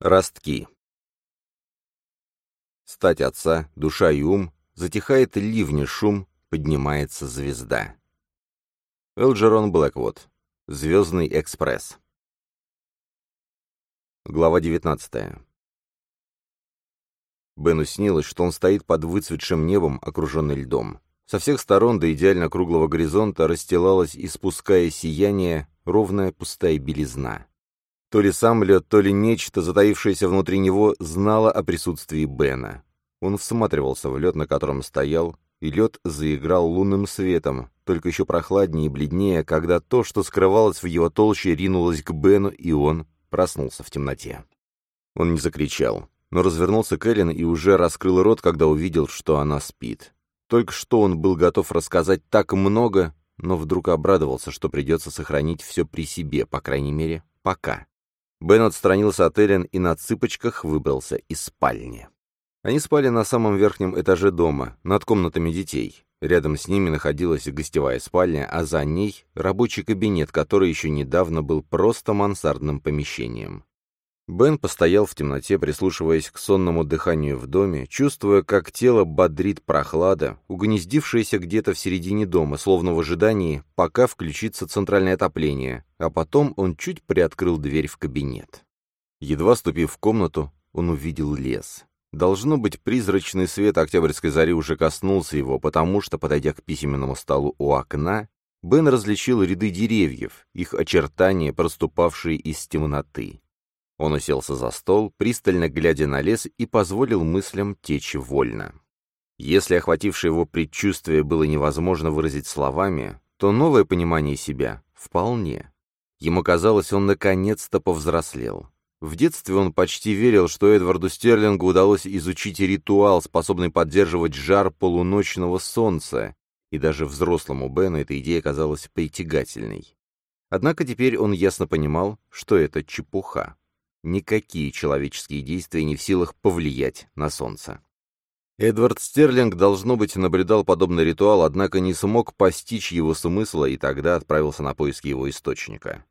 Ростки. Стать отца, душа и ум, затихает ливни шум, поднимается звезда. Элджерон Блэквуд. Звездный экспресс. Глава 19. Бену снилось, что он стоит под выцветшим небом, окруженный льдом. Со всех сторон до идеально круглого горизонта расстилалась, испуская сияние, ровная пустая белизна. То ли сам лед, то ли нечто, затаившееся внутри него, знало о присутствии Бена. Он всматривался в лед, на котором стоял, и лед заиграл лунным светом, только еще прохладнее и бледнее, когда то, что скрывалось в его толще, ринулось к Бену, и он проснулся в темноте. Он не закричал, но развернулся к Эллен и уже раскрыл рот, когда увидел, что она спит. Только что он был готов рассказать так много, но вдруг обрадовался, что придется сохранить все при себе, по крайней мере, пока. Бен отстранился от Эллен и на цыпочках выбрался из спальни. Они спали на самом верхнем этаже дома, над комнатами детей. Рядом с ними находилась гостевая спальня, а за ней рабочий кабинет, который еще недавно был просто мансардным помещением. Бен постоял в темноте, прислушиваясь к сонному дыханию в доме, чувствуя, как тело бодрит прохлада, угнездившаяся где-то в середине дома, словно в ожидании, пока включится центральное отопление, а потом он чуть приоткрыл дверь в кабинет. Едва ступив в комнату, он увидел лес. Должно быть, призрачный свет октябрьской зари уже коснулся его, потому что, подойдя к письменному столу у окна, Бен различил ряды деревьев, их очертания, проступавшие из темноты. Он уселся за стол, пристально глядя на лес, и позволил мыслям течь вольно. Если охватившее его предчувствие было невозможно выразить словами, то новое понимание себя — вполне. Ему казалось, он наконец-то повзрослел. В детстве он почти верил, что Эдварду Стерлингу удалось изучить ритуал, способный поддерживать жар полуночного солнца, и даже взрослому Бену эта идея казалась притягательной. Однако теперь он ясно понимал, что это чепуха. Никакие человеческие действия не в силах повлиять на Солнце. Эдвард Стерлинг, должно быть, наблюдал подобный ритуал, однако не смог постичь его смысла и тогда отправился на поиски его источника.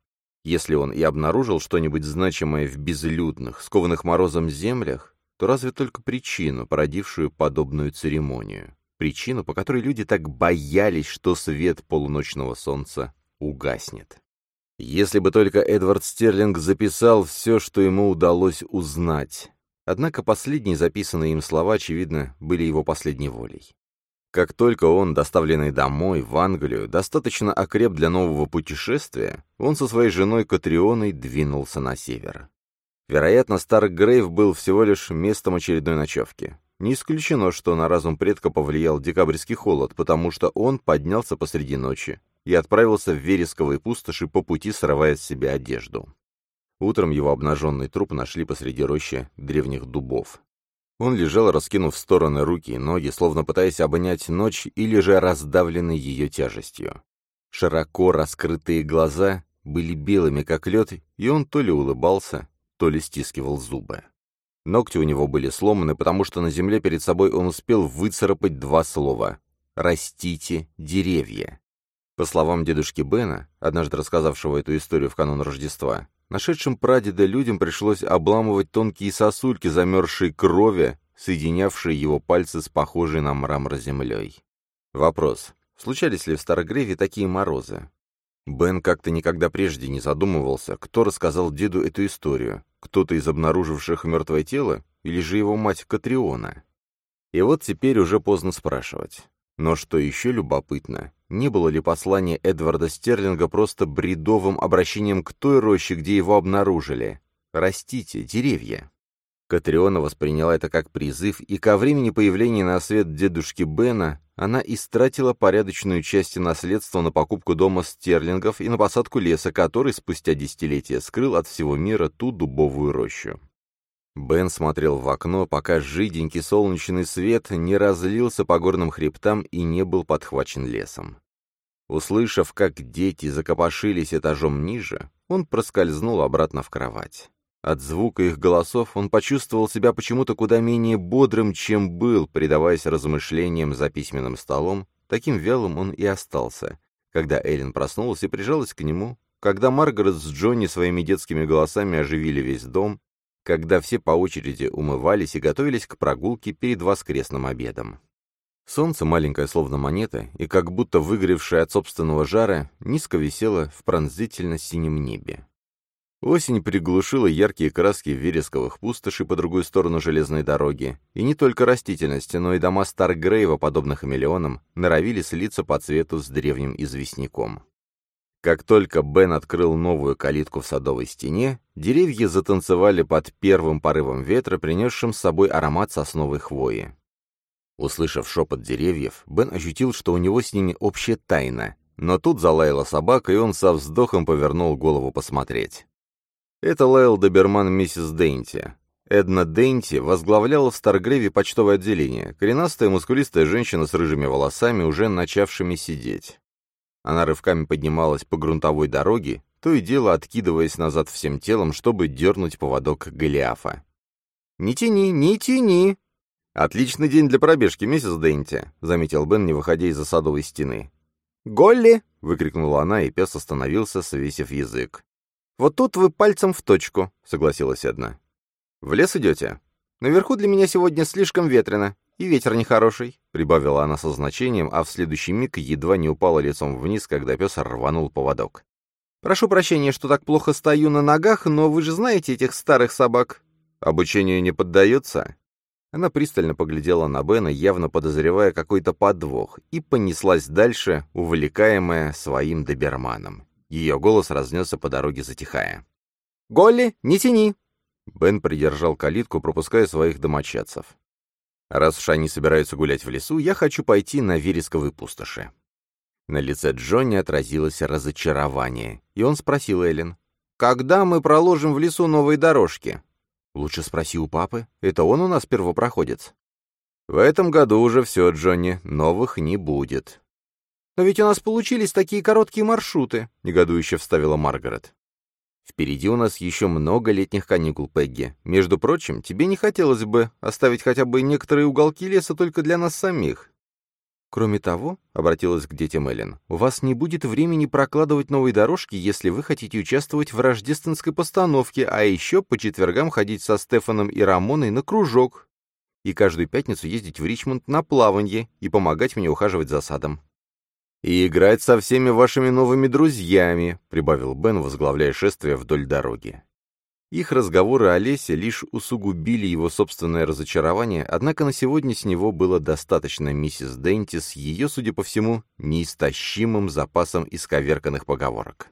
Если он и обнаружил что-нибудь значимое в безлюдных, скованных морозом землях, то разве только причину, породившую подобную церемонию. Причину, по которой люди так боялись, что свет полуночного солнца угаснет. Если бы только Эдвард Стерлинг записал все, что ему удалось узнать. Однако последние записанные им слова, очевидно, были его последней волей. Как только он, доставленный домой, в Англию, достаточно окреп для нового путешествия, он со своей женой Катрионой двинулся на север. Вероятно, Старк Грейв был всего лишь местом очередной ночевки. Не исключено, что на разум предка повлиял декабрьский холод, потому что он поднялся посреди ночи, и отправился в вересковые пустоши по пути срывая с себя одежду. Утром его обнаженный труп нашли посреди рощи древних дубов. Он лежал, раскинув в стороны руки и ноги, словно пытаясь обнять ночь или же раздавленный ее тяжестью. Широко раскрытые глаза были белыми, как лед, и он то ли улыбался, то ли стискивал зубы. Ногти у него были сломаны, потому что на земле перед собой он успел выцарапать два слова «Растите деревья». По словам дедушки Бена, однажды рассказавшего эту историю в канун Рождества, нашедшим прадеда людям пришлось обламывать тонкие сосульки замерзшей крови, соединявшие его пальцы с похожей на мрамор землей. Вопрос. Случались ли в Старогреве такие морозы? Бен как-то никогда прежде не задумывался, кто рассказал деду эту историю, кто-то из обнаруживших мертвое тело или же его мать Катриона. И вот теперь уже поздно спрашивать. Но что еще любопытно, не было ли послание Эдварда Стерлинга просто бредовым обращением к той роще, где его обнаружили? «Растите деревья». Катриона восприняла это как призыв, и ко времени появления на свет дедушки Бена она истратила порядочную часть наследства на покупку дома стерлингов и на посадку леса, который спустя десятилетия скрыл от всего мира ту дубовую рощу. Бен смотрел в окно, пока жиденький солнечный свет не разлился по горным хребтам и не был подхвачен лесом. Услышав, как дети закопошились этажом ниже, он проскользнул обратно в кровать. От звука их голосов он почувствовал себя почему-то куда менее бодрым, чем был, предаваясь размышлениям за письменным столом, таким вялым он и остался, когда Эллен проснулась и прижалась к нему, когда Маргарет с Джонни своими детскими голосами оживили весь дом, когда все по очереди умывались и готовились к прогулке перед воскресным обедом. Солнце, маленькое словно монета, и как будто выгоревшее от собственного жара, низко висело в пронзительно-синем небе. Осень приглушила яркие краски вересковых пустошей по другую сторону железной дороги, и не только растительность, но и дома Старгрейва, подобных хамелеонам, норовили слиться по цвету с древним известняком. Как только Бен открыл новую калитку в садовой стене, деревья затанцевали под первым порывом ветра, принесшим с собой аромат сосновой хвои. Услышав шепот деревьев, Бен ощутил, что у него с ними общая тайна, но тут залаяла собака, и он со вздохом повернул голову посмотреть. Это лаял доберман миссис Дейнти. Эдна Дейнти возглавляла в Старгреве почтовое отделение, коренастая мускулистая женщина с рыжими волосами, уже начавшими сидеть. Она рывками поднималась по грунтовой дороге, то и дело откидываясь назад всем телом, чтобы дернуть поводок Голиафа. «Не тяни, не тяни!» «Отличный день для пробежки, миссис Дейнти», — заметил Бен, не выходя из-за садовой стены. «Голли!» — выкрикнула она, и пес остановился, свесив язык. «Вот тут вы пальцем в точку», — согласилась одна. «В лес идете?» «Наверху для меня сегодня слишком ветрено, и ветер нехороший», — прибавила она со значением, а в следующий миг едва не упала лицом вниз, когда пес рванул поводок. «Прошу прощения, что так плохо стою на ногах, но вы же знаете этих старых собак». «Обучению не поддается?» Она пристально поглядела на Бена, явно подозревая какой-то подвох, и понеслась дальше, увлекаемая своим доберманом. Ее голос разнесся по дороге, затихая. «Голли, не тяни!» Бен придержал калитку, пропуская своих домочадцев. «Раз уж они собираются гулять в лесу, я хочу пойти на вересковые пустоши». На лице Джонни отразилось разочарование, и он спросил Эллен, «Когда мы проложим в лесу новые дорожки?» «Лучше спроси у папы. Это он у нас первопроходец». «В этом году уже все, Джонни. Новых не будет». «Но ведь у нас получились такие короткие маршруты», — негодующе вставила Маргарет. «Впереди у нас еще много летних каникул, Пегги. Между прочим, тебе не хотелось бы оставить хотя бы некоторые уголки леса только для нас самих. «Кроме того», — обратилась к детям Эллен, — «у вас не будет времени прокладывать новые дорожки, если вы хотите участвовать в рождественской постановке, а еще по четвергам ходить со Стефаном и Рамоной на кружок, и каждую пятницу ездить в Ричмонд на плаванье и помогать мне ухаживать за садом». «И играть со всеми вашими новыми друзьями», — прибавил Бен, возглавляя шествие вдоль дороги. Их разговоры о лесе лишь усугубили его собственное разочарование, однако на сегодня с него было достаточно миссис Денти с ее, судя по всему, неистощимым запасом исковерканных поговорок.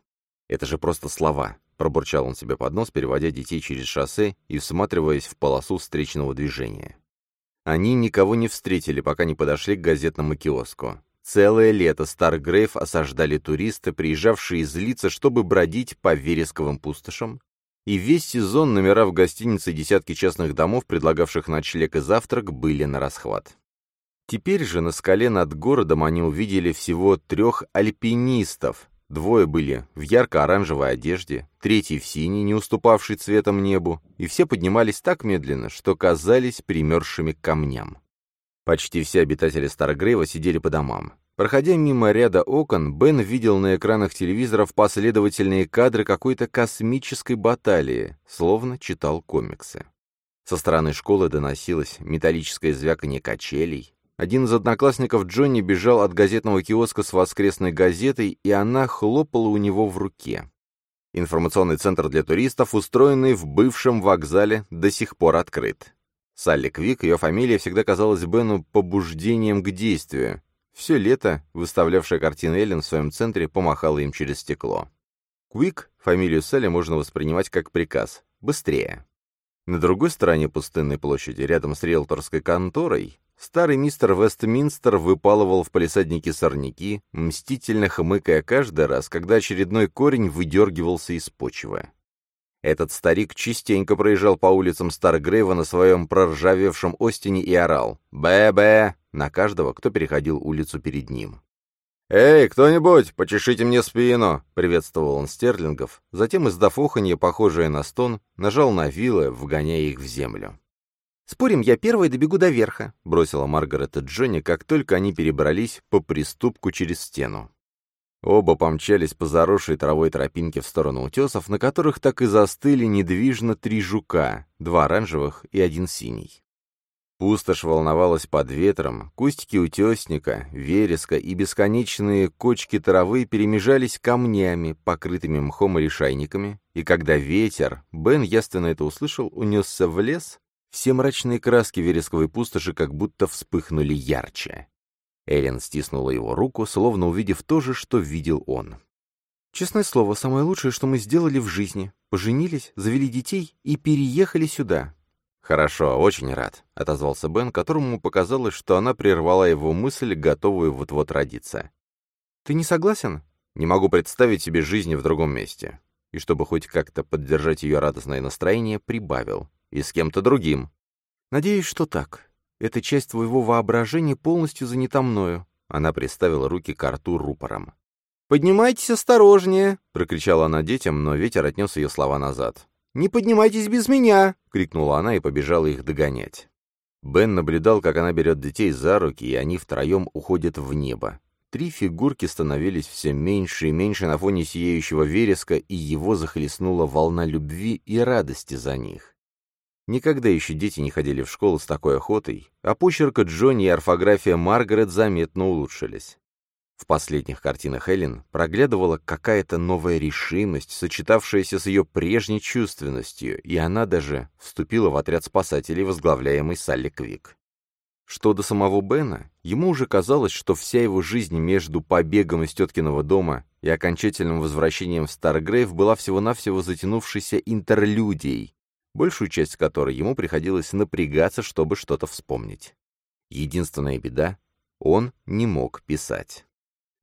«Это же просто слова», — пробурчал он себе под нос, переводя детей через шоссе и всматриваясь в полосу встречного движения. Они никого не встретили, пока не подошли к газетному киоску. Целое лето Старгрейв осаждали туристы, приезжавшие из лица, чтобы бродить по вересковым пустошам, и весь сезон номера в гостинице десятки частных домов, предлагавших ночлег и завтрак, были на расхват. Теперь же на скале над городом они увидели всего трех альпинистов. Двое были в ярко-оранжевой одежде, третий в синей, не уступавший цветом небу, и все поднимались так медленно, что казались примерзшими к камням. Почти все обитатели Старгрейва сидели по домам. Проходя мимо ряда окон, Бен видел на экранах телевизоров последовательные кадры какой-то космической баталии, словно читал комиксы. Со стороны школы доносилось металлическое звяканье качелей. Один из одноклассников Джонни бежал от газетного киоска с воскресной газетой, и она хлопала у него в руке. Информационный центр для туристов, устроенный в бывшем вокзале, до сих пор открыт. Салли Квик, ее фамилия всегда казалась Бену побуждением к действию, все лето выставлявшая картины Эллен в своем центре помахала им через стекло. Квик, фамилию Селли можно воспринимать как приказ «быстрее». На другой стороне пустынной площади, рядом с риэлторской конторой, старый мистер Вестминстер выпалывал в палисаднике сорняки, мстительно хмыкая каждый раз, когда очередной корень выдергивался из почвы. Этот старик частенько проезжал по улицам Старгрейва на своем проржавевшем Остине и орал «Бэ-бэ!» На каждого, кто переходил улицу перед ним. «Эй, кто-нибудь, почешите мне спину!» — приветствовал он стерлингов, затем, издав оханье, похожее на стон, нажал на вилы, вгоняя их в землю. «Спорим, я первая добегу до верха», — бросила Маргарет и Джонни, как только они перебрались по приступку через стену. Оба помчались по заросшей травой тропинке в сторону утесов, на которых так и застыли недвижно три жука, два оранжевых и один синий. Пустошь волновалась под ветром, кустики утесника, вереска и бесконечные кочки травы перемежались камнями, покрытыми мхом и решайниками, и когда ветер, Бен ясно это услышал, унесся в лес, все мрачные краски вересковой пустоши как будто вспыхнули ярче. Эллен стиснула его руку, словно увидев то же, что видел он. «Честное слово, самое лучшее, что мы сделали в жизни. Поженились, завели детей и переехали сюда. «Хорошо, очень рад», — отозвался Бен, которому показалось, что она прервала его мысль, готовую вот-вот родиться. «Ты не согласен?» «Не могу представить себе жизни в другом месте». И чтобы хоть как-то поддержать ее радостное настроение, прибавил. «И с кем-то другим». «Надеюсь, что так. Эта часть твоего воображения полностью занята мною». Она приставила руки к рту рупором. «Поднимайтесь осторожнее!» — прокричала она детям, но ветер отнес ее слова назад. «Не поднимайтесь без меня!» — крикнула она и побежала их догонять. Бен наблюдал, как она берет детей за руки, и они втроем уходят в небо. Три фигурки становились все меньше и меньше на фоне сияющего вереска, и его захлестнула волна любви и радости за них. Никогда еще дети не ходили в школу с такой охотой, а почерка Джонни и орфография Маргарет заметно улучшились. В последних картинах Эллен проглядывала какая-то новая решимость, сочетавшаяся с ее прежней чувственностью, и она даже вступила в отряд спасателей, возглавляемый Салли Квик. Что до самого Бена, ему уже казалось, что вся его жизнь между побегом из теткиного дома и окончательным возвращением в Старгрейв была всего-навсего затянувшейся интерлюдией, большую часть которой ему приходилось напрягаться, чтобы что-то вспомнить. Единственная беда — он не мог писать.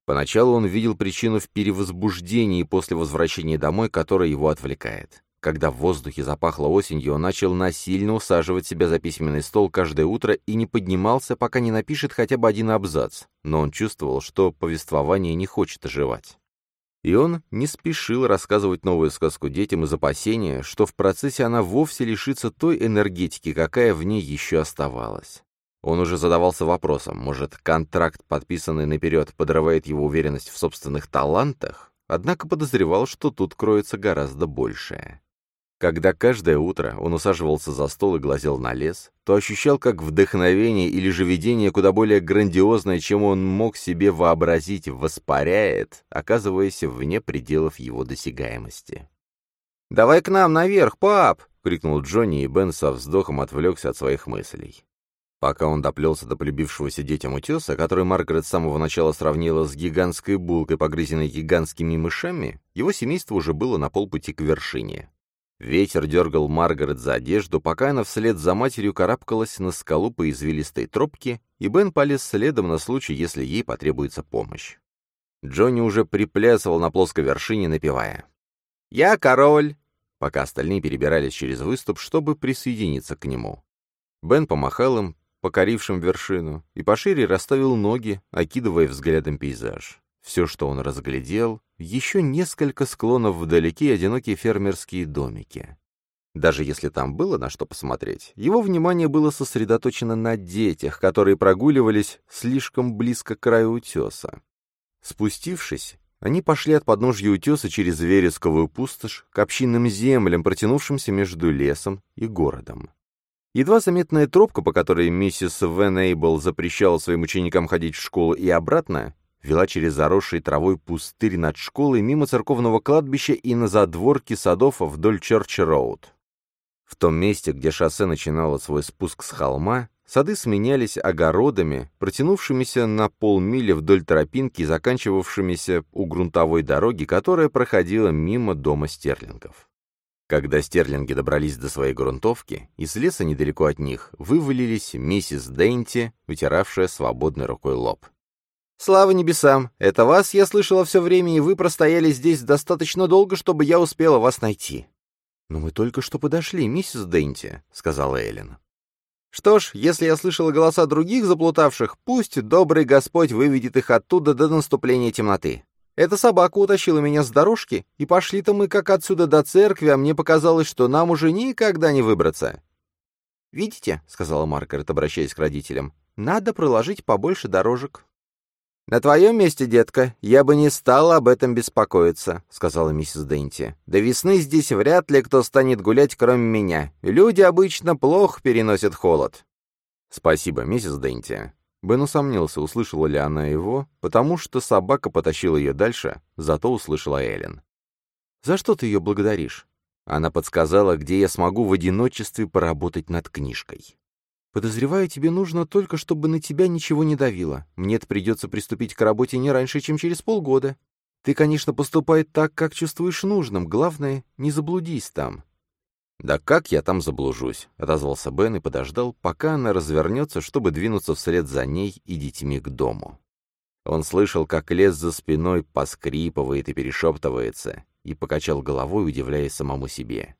Поначалу он видел причину в перевозбуждении после возвращения домой, которое его отвлекает. Когда в воздухе запахло осенью, он начал насильно усаживать себя за письменный стол каждое утро и не поднимался, пока не напишет хотя бы один абзац, но он чувствовал, что повествование не хочет оживать. И он не спешил рассказывать новую сказку детям из опасения, что в процессе она вовсе лишится той энергетики, какая в ней еще оставалась. Он уже задавался вопросом, может, контракт, подписанный наперед, подрывает его уверенность в собственных талантах? Однако подозревал, что тут кроется гораздо большее. Когда каждое утро он усаживался за стол и глазел на лес, то ощущал как вдохновение или же видение куда более грандиозное, чем он мог себе вообразить, воспаряет, оказываясь вне пределов его досягаемости. «Давай к нам наверх, пап!» — крикнул Джонни, и Бен со вздохом отвлекся от своих мыслей. Пока он доплелся до полюбившегося детям утеса, который Маргарет с самого начала сравнила с гигантской булкой, погрызенной гигантскими мышами, его семейство уже было на полпути к вершине. Ветер дергал Маргарет за одежду, пока она вслед за матерью карабкалась на скалу по извилистой тропке, и Бен полез следом на случай, если ей потребуется помощь. Джонни уже приплясывал на плоской вершине, напевая. «Я король!» пока остальные перебирались через выступ, чтобы присоединиться к нему. Бен помахал им, покорившим вершину, и пошире расставил ноги, окидывая взглядом пейзаж. Все, что он разглядел, еще несколько склонов вдалеке одинокие фермерские домики. Даже если там было на что посмотреть, его внимание было сосредоточено на детях, которые прогуливались слишком близко к краю утеса. Спустившись, они пошли от подножья утеса через вересковую пустошь к общинным землям, протянувшимся между лесом и городом. Едва заметная тропка, по которой миссис Вен Эйбл запрещала своим ученикам ходить в школу и обратно, вела через заросший травой пустырь над школой мимо церковного кладбища и на задворки садов вдоль Чорч-Роуд. В том месте, где шоссе начинало свой спуск с холма, сады сменялись огородами, протянувшимися на полмили вдоль тропинки и заканчивавшимися у грунтовой дороги, которая проходила мимо дома стерлингов. Когда стерлинги добрались до своей грунтовки, из леса недалеко от них вывалились миссис Дейнти, вытиравшая свободной рукой лоб. «Слава небесам! Это вас я слышала все время, и вы простояли здесь достаточно долго, чтобы я успела вас найти». «Но мы только что подошли, миссис Дейнти», — сказала Эллен. «Что ж, если я слышала голоса других заплутавших, пусть добрый Господь выведет их оттуда до наступления темноты. Эта собака утащила меня с дорожки, и пошли-то мы как отсюда до церкви, а мне показалось, что нам уже никогда не выбраться. «Видите», — сказала Маргарет, обращаясь к родителям, — «надо проложить побольше дорожек». «На твоем месте, детка, я бы не стала об этом беспокоиться», — сказала миссис Денти. «До весны здесь вряд ли кто станет гулять, кроме меня. Люди обычно плохо переносят холод». «Спасибо, миссис Денти». Бен усомнился, услышала ли она его, потому что собака потащила ее дальше, зато услышала Эллен. «За что ты ее благодаришь?» Она подсказала, где я смогу в одиночестве поработать над книжкой. «Подозреваю, тебе нужно только, чтобы на тебя ничего не давило. Мне-то придется приступить к работе не раньше, чем через полгода. Ты, конечно, поступай так, как чувствуешь нужным. Главное, не заблудись там». «Да как я там заблужусь?» — отозвался Бен и подождал, пока она развернется, чтобы двинуться вслед за ней и детьми к дому. Он слышал, как лес за спиной поскрипывает и перешептывается, и покачал головой, удивляясь самому себе.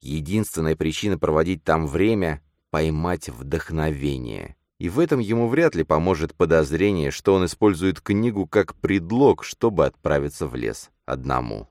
Единственная причина проводить там время — поймать вдохновение. И в этом ему вряд ли поможет подозрение, что он использует книгу как предлог, чтобы отправиться в лес одному.